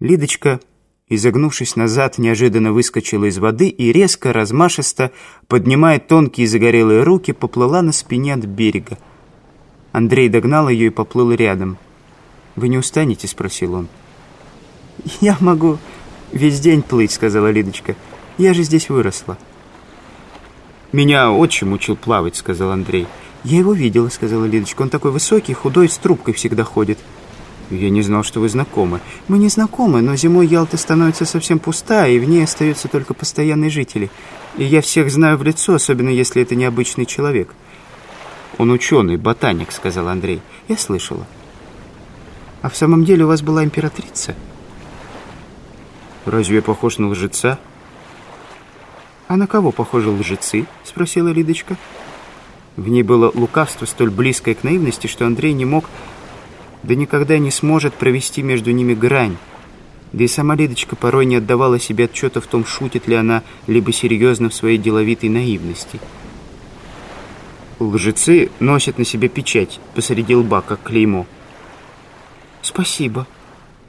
Лидочка, изогнувшись назад, неожиданно выскочила из воды и резко, размашисто, поднимая тонкие загорелые руки, поплыла на спине от берега. Андрей догнал ее и поплыл рядом. «Вы не устанете?» — спросил он. «Я могу весь день плыть», — сказала Лидочка. «Я же здесь выросла». «Меня отчим учил плавать», — сказал Андрей. «Я его видела», — сказала Лидочка. «Он такой высокий, худой, с трубкой всегда ходит». «Я не знал, что вы знакомы». «Мы не знакомы, но зимой Ялта становится совсем пустая, и в ней остаются только постоянные жители. И я всех знаю в лицо, особенно если это необычный человек». «Он ученый, ботаник», — сказал Андрей. «Я слышала». «А в самом деле у вас была императрица?» «Разве похож на лжеца?» «А на кого похожи лжецы?» — спросила Лидочка. В ней было лукавство столь близкое к наивности, что Андрей не мог, да никогда не сможет провести между ними грань. Да и сама Лидочка порой не отдавала себе отчета в том, шутит ли она, либо серьезно в своей деловитой наивности. Лжецы носят на себе печать посреди лба, как клеймо. «Спасибо.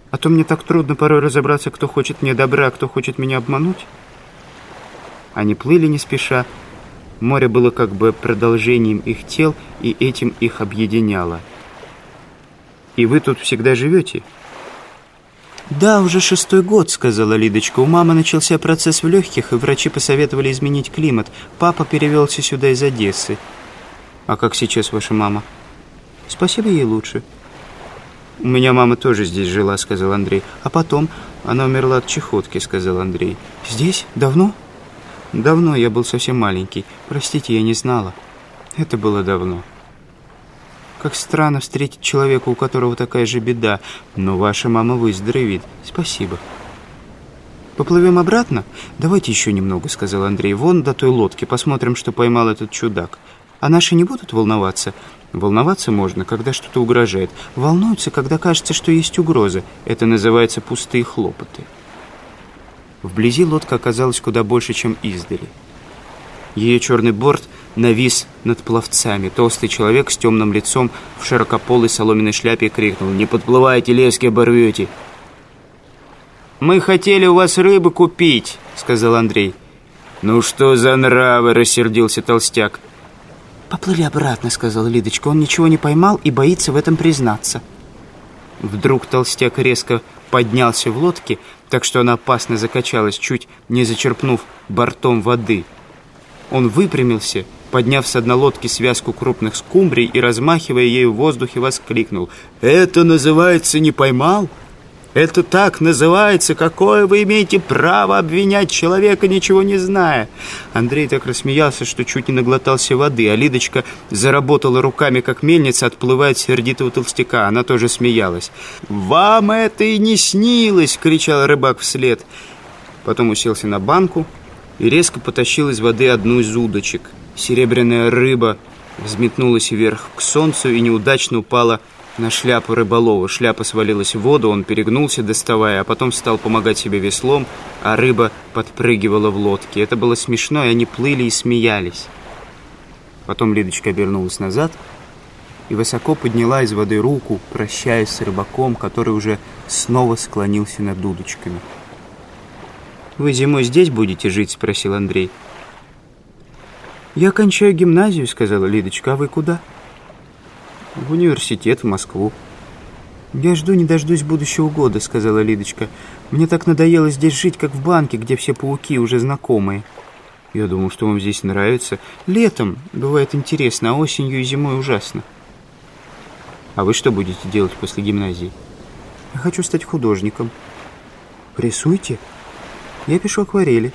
А то мне так трудно порой разобраться, кто хочет мне добра, а кто хочет меня обмануть». Они плыли не спеша. Море было как бы продолжением их тел, и этим их объединяло. «И вы тут всегда живете?» «Да, уже шестой год», — сказала Лидочка. «У мамы начался процесс в легких, и врачи посоветовали изменить климат. Папа перевелся сюда из Одессы». «А как сейчас ваша мама?» «Спасибо ей лучше». «У меня мама тоже здесь жила», — сказал Андрей. «А потом она умерла от чехотки», — сказал Андрей. «Здесь? Давно?» Давно я был совсем маленький. Простите, я не знала. Это было давно. Как странно встретить человека, у которого такая же беда. Но ваша мама выздоровеет. Спасибо. «Поплывем обратно? Давайте еще немного», — сказал Андрей. «Вон до той лодки. Посмотрим, что поймал этот чудак. А наши не будут волноваться?» «Волноваться можно, когда что-то угрожает. Волнуются, когда кажется, что есть угроза. Это называется пустые хлопоты». Вблизи лодка оказалась куда больше, чем издали. Ее черный борт навис над пловцами. Толстый человек с темным лицом в широкополой соломенной шляпе крикнул «Не подплывайте, лески оборвете!» «Мы хотели у вас рыбы купить», — сказал Андрей. «Ну что за нравы?» — рассердился толстяк. «Поплыли обратно», — сказала Лидочка. «Он ничего не поймал и боится в этом признаться». Вдруг толстяк резко поднялся в лодке, так что она опасно закачалась, чуть не зачерпнув бортом воды. Он выпрямился, подняв с одной лодки связку крупных скумбрий и, размахивая ею в воздухе, воскликнул. «Это называется не поймал?» Это так называется. Какое вы имеете право обвинять человека, ничего не зная? Андрей так рассмеялся, что чуть не наглотался воды, а Лидочка заработала руками, как мельница, отплывает сердитого толстяка. Она тоже смеялась. «Вам это и не снилось!» — кричал рыбак вслед. Потом уселся на банку и резко потащил из воды одну из удочек. Серебряная рыба взметнулась вверх к солнцу и неудачно упала на шляпу рыболова. Шляпа свалилась в воду, он перегнулся, доставая, а потом стал помогать себе веслом, а рыба подпрыгивала в лодке. Это было смешно, и они плыли и смеялись. Потом Лидочка обернулась назад и высоко подняла из воды руку, прощаясь с рыбаком, который уже снова склонился над дудочками. «Вы зимой здесь будете жить?» — спросил Андрей. «Я кончаю гимназию», — сказала Лидочка. «А вы куда?» В университет, в Москву. «Я жду не дождусь будущего года», — сказала Лидочка. «Мне так надоело здесь жить, как в банке, где все пауки уже знакомые». «Я думал, что вам здесь нравится. Летом бывает интересно, а осенью и зимой ужасно». «А вы что будете делать после гимназии?» «Я хочу стать художником». «Рисуйте?» «Я пишу акварели».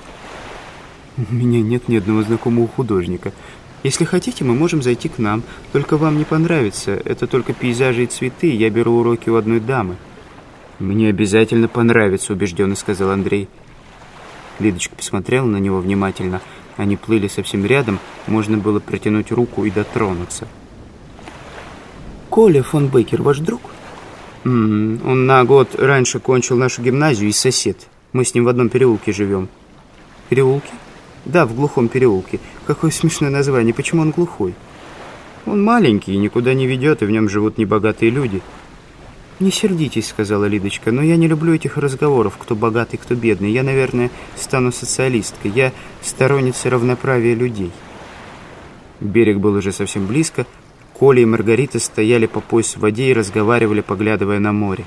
«У меня нет ни одного знакомого художника. Если хотите, мы можем зайти к нам. Только вам не понравится. Это только пейзажи и цветы. Я беру уроки у одной дамы». «Мне обязательно понравится», — убежденно сказал Андрей. Лидочка посмотрела на него внимательно. Они плыли совсем рядом. Можно было протянуть руку и дотронуться. «Коля фон Бейкер ваш друг?» М -м, «Он на год раньше кончил нашу гимназию и сосед. Мы с ним в одном переулке живем». «Переулке?» Да, в глухом переулке. Какое смешное название. Почему он глухой? Он маленький и никуда не ведет, и в нем живут небогатые люди. «Не сердитесь», — сказала Лидочка, — «но я не люблю этих разговоров, кто богатый, кто бедный. Я, наверное, стану социалисткой. Я сторонница равноправия людей». Берег был уже совсем близко. Коля и Маргарита стояли по пояс в воде и разговаривали, поглядывая на море.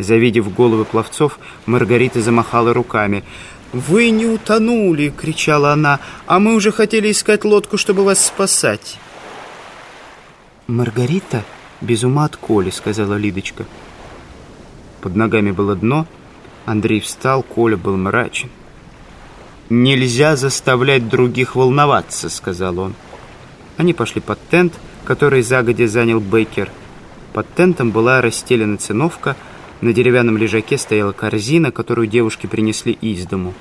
Завидев головы пловцов, Маргарита замахала руками. «Вы не утонули!» — кричала она. «А мы уже хотели искать лодку, чтобы вас спасать!» «Маргарита без ума от Коли», — сказала Лидочка. Под ногами было дно. Андрей встал, Коля был мрачен. «Нельзя заставлять других волноваться», — сказал он. Они пошли под тент, который загодя занял Бейкер. Под тентом была расстелена циновка, на деревянном лежаке стояла корзина, которую девушки принесли из дому.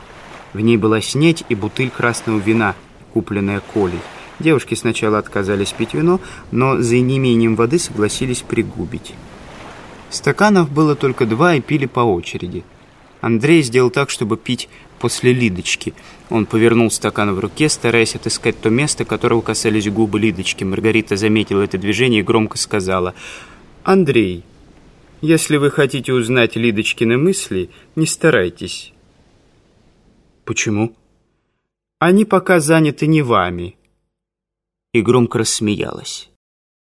В ней была снеть и бутыль красного вина, купленная Колей. Девушки сначала отказались пить вино, но за неимением воды согласились пригубить. Стаканов было только два и пили по очереди. Андрей сделал так, чтобы пить после Лидочки. Он повернул стакан в руке, стараясь отыскать то место, которого касались губы Лидочки. Маргарита заметила это движение и громко сказала «Андрей, если вы хотите узнать Лидочкины мысли, не старайтесь». «Почему?» «Они пока заняты не вами» и громко рассмеялась.